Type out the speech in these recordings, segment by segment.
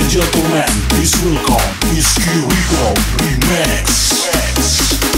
and gentlemen, please welcome Miss Kiriko Remix.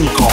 5.